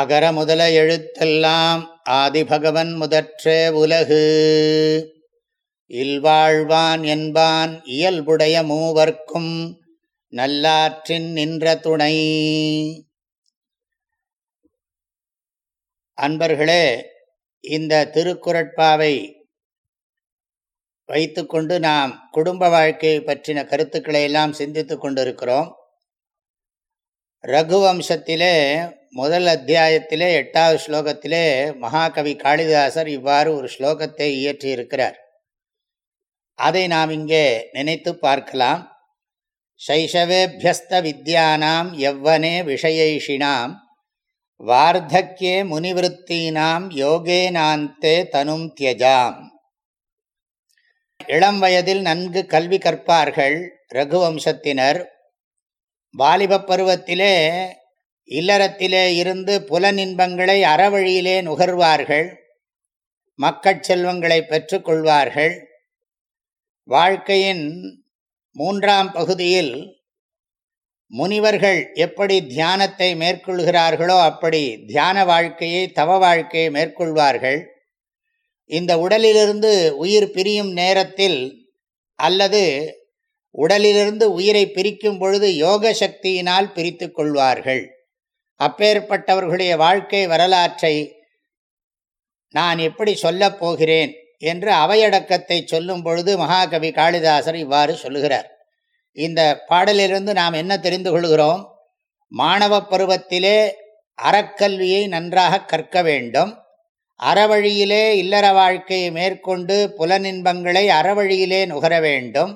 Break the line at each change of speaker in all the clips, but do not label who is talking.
அகர முதல எழுத்தெல்லாம் ஆதிபகவன் முதற்றே உலகு இல்வாழ்வான் என்பான் இயல்புடைய மூவர்க்கும் நல்லாற்றின் நின்ற துணை அன்பர்களே இந்த திருக்குறட்பாவை வைத்துக்கொண்டு நாம் குடும்ப வாழ்க்கை பற்றின கருத்துக்களை எல்லாம் சிந்தித்து கொண்டிருக்கிறோம் ரகுவம்சத்திலே முதல் அத்தியாயத்திலே எட்டாவது ஸ்லோகத்திலே மகாகவி காளிதாசர் இவ்வாறு ஒரு ஸ்லோகத்தை இயற்றியிருக்கிறார் அதை நாம் இங்கே நினைத்து பார்க்கலாம் சைஷவேபியஸ்த வித்யானாம் எவ்வனே விஷயைஷினாம் வார்த்தக்கியே முனிவருத்தீனாம் யோகேனாந்தே தனும் தியஜாம் இளம் வயதில் நன்கு கல்வி கற்பார்கள் ரகுவம்சத்தினர் வாலிப பருவத்திலே இல்லறத்திலே இருந்து புலநின்பங்களை அறவழியிலே நுகர்வார்கள் மக்கட்செல்வங்களை பெற்றுக்கொள்வார்கள் வாழ்க்கையின் மூன்றாம் பகுதியில் முனிவர்கள் எப்படி தியானத்தை மேற்கொள்கிறார்களோ அப்படி தியான வாழ்க்கையை தவ வாழ்க்கையை மேற்கொள்வார்கள் இந்த உடலிலிருந்து உயிர் பிரியும் நேரத்தில் அல்லது உடலிலிருந்து உயிரை பிரிக்கும் பொழுது யோக சக்தியினால் பிரித்து கொள்வார்கள் அப்பேற்பட்டவர்களுடைய வாழ்க்கை வரலாற்றை நான் எப்படி சொல்லப் போகிறேன் என்று அவையடக்கத்தை சொல்லும் பொழுது மகாகவி காளிதாசர் இவ்வாறு சொல்லுகிறார் இந்த பாடலிலிருந்து நாம் என்ன தெரிந்து கொள்கிறோம் மாணவ பருவத்திலே அறக்கல்வியை நன்றாக கற்க வேண்டும் அறவழியிலே இல்லற வாழ்க்கையை மேற்கொண்டு புலநின்பங்களை அறவழியிலே நுகர வேண்டும்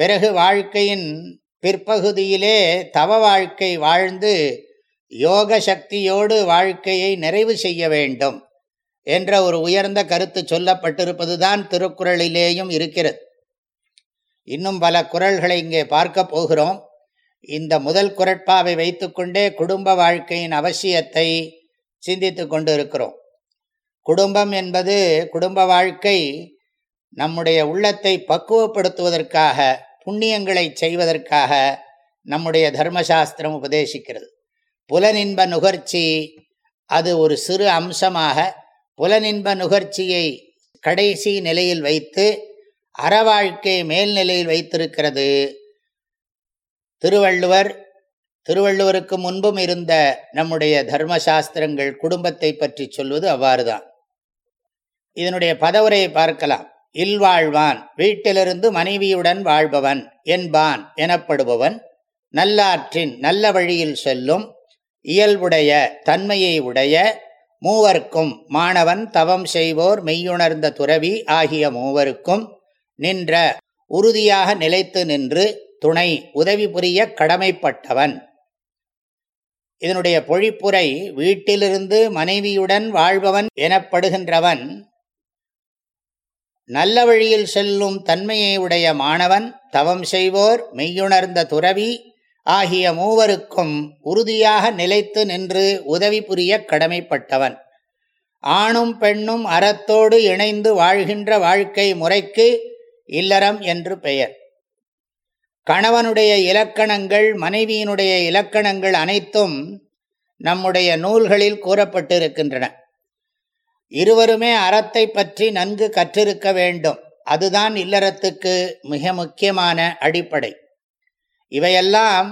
பிறகு வாழ்க்கையின் பிற்பகுதியிலே தவ வாழ்க்கை வாழ்ந்து யோக சக்தியோடு வாழ்க்கையை நிறைவு செய்ய வேண்டும் என்ற ஒரு உயர்ந்த கருத்து சொல்லப்பட்டிருப்பதுதான் திருக்குறளிலேயும் இருக்கிறது இன்னும் பல குரல்களை இங்கே பார்க்க போகிறோம் இந்த முதல் குரட்பாவை வைத்துக்கொண்டே குடும்ப வாழ்க்கையின் அவசியத்தை சிந்தித்து கொண்டு இருக்கிறோம் குடும்பம் என்பது குடும்ப வாழ்க்கை நம்முடைய உள்ளத்தை பக்குவப்படுத்துவதற்காக புண்ணியங்களை செய்வதற்காக நம்முடைய தர்மசாஸ்திரம் உபதேசிக்கிறது புலனின்ப நுகர்ச்சி அது ஒரு சிறு அம்சமாக புலனின்ப நுகர்ச்சியை கடைசி நிலையில் வைத்து அறவாழ்க்கை மேல்நிலையில் வைத்திருக்கிறது திருவள்ளுவர் திருவள்ளுவருக்கு முன்பும் இருந்த நம்முடைய தர்மசாஸ்திரங்கள் குடும்பத்தை பற்றி சொல்வது அவ்வாறுதான் இதனுடைய பதவுரையை பார்க்கலாம் இல்வாழ்வான் வீட்டிலிருந்து மனைவியுடன் வாழ்பவன் என்பான் எனப்படுபவன் நல்லாற்றின் நல்ல வழியில் செல்லும் இயல்புடைய தன்மையை உடைய மூவர்க்கும் மாணவன் தவம் செய்வோர் மெய்யுணர்ந்த துறவி ஆகிய மூவருக்கும் நின்ற உறுதியாக நிலைத்து நின்று துணை உதவி புரிய கடமைப்பட்டவன் இதனுடைய பொழிப்புரை வீட்டிலிருந்து மனைவியுடன் வாழ்பவன் எனப்படுகின்றவன் நல்ல வழியில் செல்லும் தன்மையை உடைய மாணவன் தவம் செய்வோர் மெய்யுணர்ந்த துறவி ஆகிய மூவருக்கும் உறுதியாக நிலைத்து நின்று உதவி புரிய கடமைப்பட்டவன் ஆணும் பெண்ணும் அறத்தோடு இணைந்து வாழ்கின்ற வாழ்க்கை முறைக்கு இல்லறம் என்று பெயர் கணவனுடைய இலக்கணங்கள் மனைவியினுடைய இலக்கணங்கள் அனைத்தும் நம்முடைய நூல்களில் கூறப்பட்டிருக்கின்றன இருவருமே அறத்தை பற்றி நன்கு கற்றிருக்க வேண்டும் அதுதான் இல்லறத்துக்கு மிக முக்கியமான அடிப்படை இவையெல்லாம்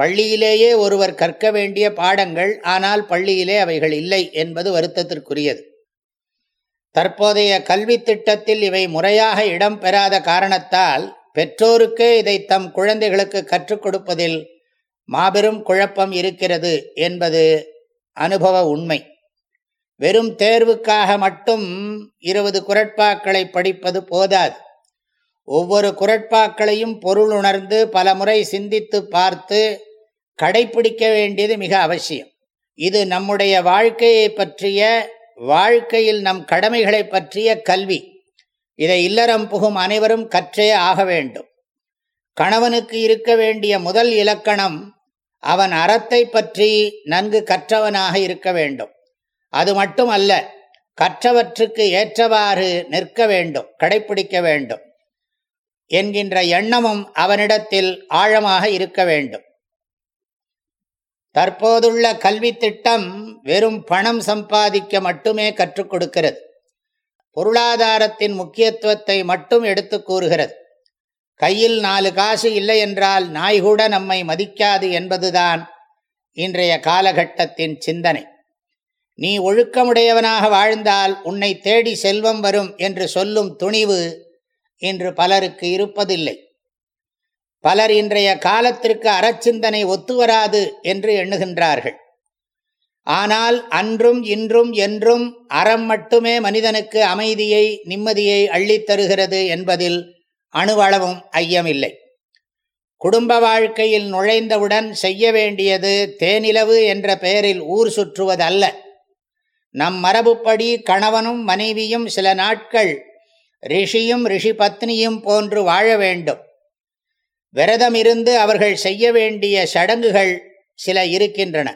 பள்ளியிலேயே ஒருவர் கற்க வேண்டிய பாடங்கள் ஆனால் பள்ளியிலே அவைகள் இல்லை என்பது வருத்தத்திற்குரியது தற்போதைய கல்வி திட்டத்தில் இவை முறையாக இடம் பெறாத காரணத்தால் பெற்றோருக்கே இதை தம் குழந்தைகளுக்கு கற்றுக் கொடுப்பதில் மாபெரும் குழப்பம் இருக்கிறது என்பது அனுபவ உண்மை வெறும் தேர்வுக்காக மட்டும் இருபது குரட்பாக்களை படிப்பது போதாது ஒவ்வொரு குரட்பாக்களையும் பொருள் உணர்ந்து பல முறை சிந்தித்து பார்த்து கடைபிடிக்க வேண்டியது மிக அவசியம் இது நம்முடைய வாழ்க்கையை பற்றிய வாழ்க்கையில் நம் கடமைகளை பற்றிய கல்வி இதை இல்லறம் புகும் அனைவரும் கற்றே ஆக வேண்டும் கணவனுக்கு இருக்க வேண்டிய முதல் இலக்கணம் அவன் அறத்தை பற்றி நன்கு கற்றவனாக இருக்க வேண்டும் அது மட்டும் அல்ல கற்றவற்றுக்கு ஏற்றவாறு நிற்க வேண்டும் கடைபிடிக்க வேண்டும் என்கின்ற எண்ணமும் அவனிடத்தில் ஆழமாக இருக்க வேண்டும் தற்போதுள்ள கல்வி திட்டம் வெறும் பணம் சம்பாதிக்க மட்டுமே கற்றுக் கொடுக்கிறது பொருளாதாரத்தின் முக்கியத்துவத்தை மட்டும் எடுத்து கூறுகிறது கையில் நாலு காசு இல்லை என்றால் நாய் கூட நம்மை மதிக்காது என்பதுதான் இன்றைய காலகட்டத்தின் சிந்தனை நீ ஒழுக்கமுடையவனாக வாழ்ந்தால் உன்னை தேடி செல்வம் வரும் என்று சொல்லும் துணிவு இன்று பலருக்கு இருப்பதில்லை பலர் இன்றைய காலத்திற்கு அறச்சிந்தனை ஒத்துவராது என்று எண்ணுகின்றார்கள் ஆனால் அன்றும் இன்றும் என்றும் அறம் மட்டுமே மனிதனுக்கு அமைதியை நிம்மதியை அள்ளித்தருகிறது என்பதில் அணுவளவும் ஐயமில்லை குடும்ப வாழ்க்கையில் நுழைந்தவுடன் செய்ய வேண்டியது தேனிலவு என்ற பெயரில் ஊர் சுற்றுவதல்ல நம் மரபுப்படி கணவனும் மனைவியும் சில நாட்கள் ரிஷியும் ரிஷி பத்னியும் போன்று வாழ வேண்டும் விரதம் இருந்து அவர்கள் செய்ய வேண்டிய சடங்குகள் சில இருக்கின்றன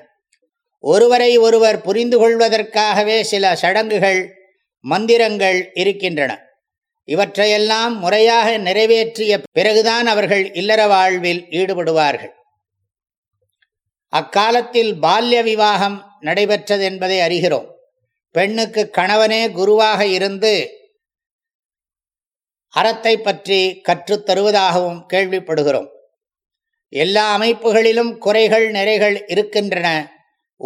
ஒருவரை ஒருவர் புரிந்து கொள்வதற்காகவே சில சடங்குகள் மந்திரங்கள் இருக்கின்றன இவற்றையெல்லாம் முறையாக நிறைவேற்றிய பிறகுதான் அவர்கள் இல்லற வாழ்வில் ஈடுபடுவார்கள் அக்காலத்தில் பால்ய விவாகம் நடைபெற்றது என்பதை அறிகிறோம் பெண்ணுக்கு கணவனே குருவாக இருந்து அறத்தை பற்றி கற்றுத் தருவதாகவும் கேள்விப்படுகிறோம் எல்லா அமைப்புகளிலும் குறைகள் நிறைகள் இருக்கின்றன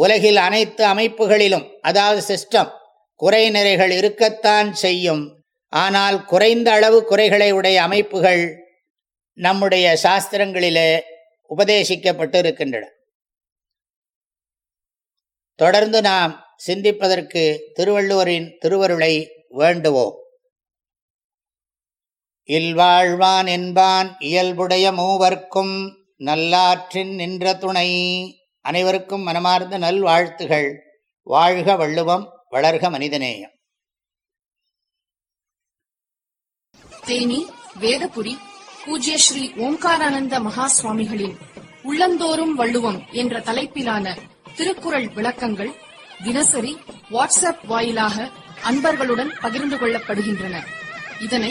உலகில் அனைத்து அமைப்புகளிலும் அதாவது சிஸ்டம் குறை நிறைகள் இருக்கத்தான் செய்யும் ஆனால் குறைந்த அளவு குறைகளை உடைய அமைப்புகள் நம்முடைய சாஸ்திரங்களிலே உபதேசிக்கப்பட்டு இருக்கின்றன தொடர்ந்து நாம் சிந்திப்பதற்கு திருவள்ளுவரின் திருவருளை வேண்டுவோம் இல்வாழ்வான் என்பான் இயல்புடைய மூவர்க்கும் நல்லாற்றின் நின்ற துணை அனைவருக்கும் மனமார்ந்த நல்வாழ்த்துகள் வாழ்க வள்ளுவம் வளர்க மனிதநேயம் தேனி வேதபுரி பூஜ்ய ஸ்ரீ ஓம்காரானந்த மகா சுவாமிகளின் உள்ளந்தோறும் வள்ளுவம் என்ற தலைப்பிலான திருக்குறள் விளக்கங்கள் தினசரி வாட்ஸ்அப் வாயிலாக அன்பர்களுடன் பகிர்ந்து கொள்ளப்படுகின்றன இதனை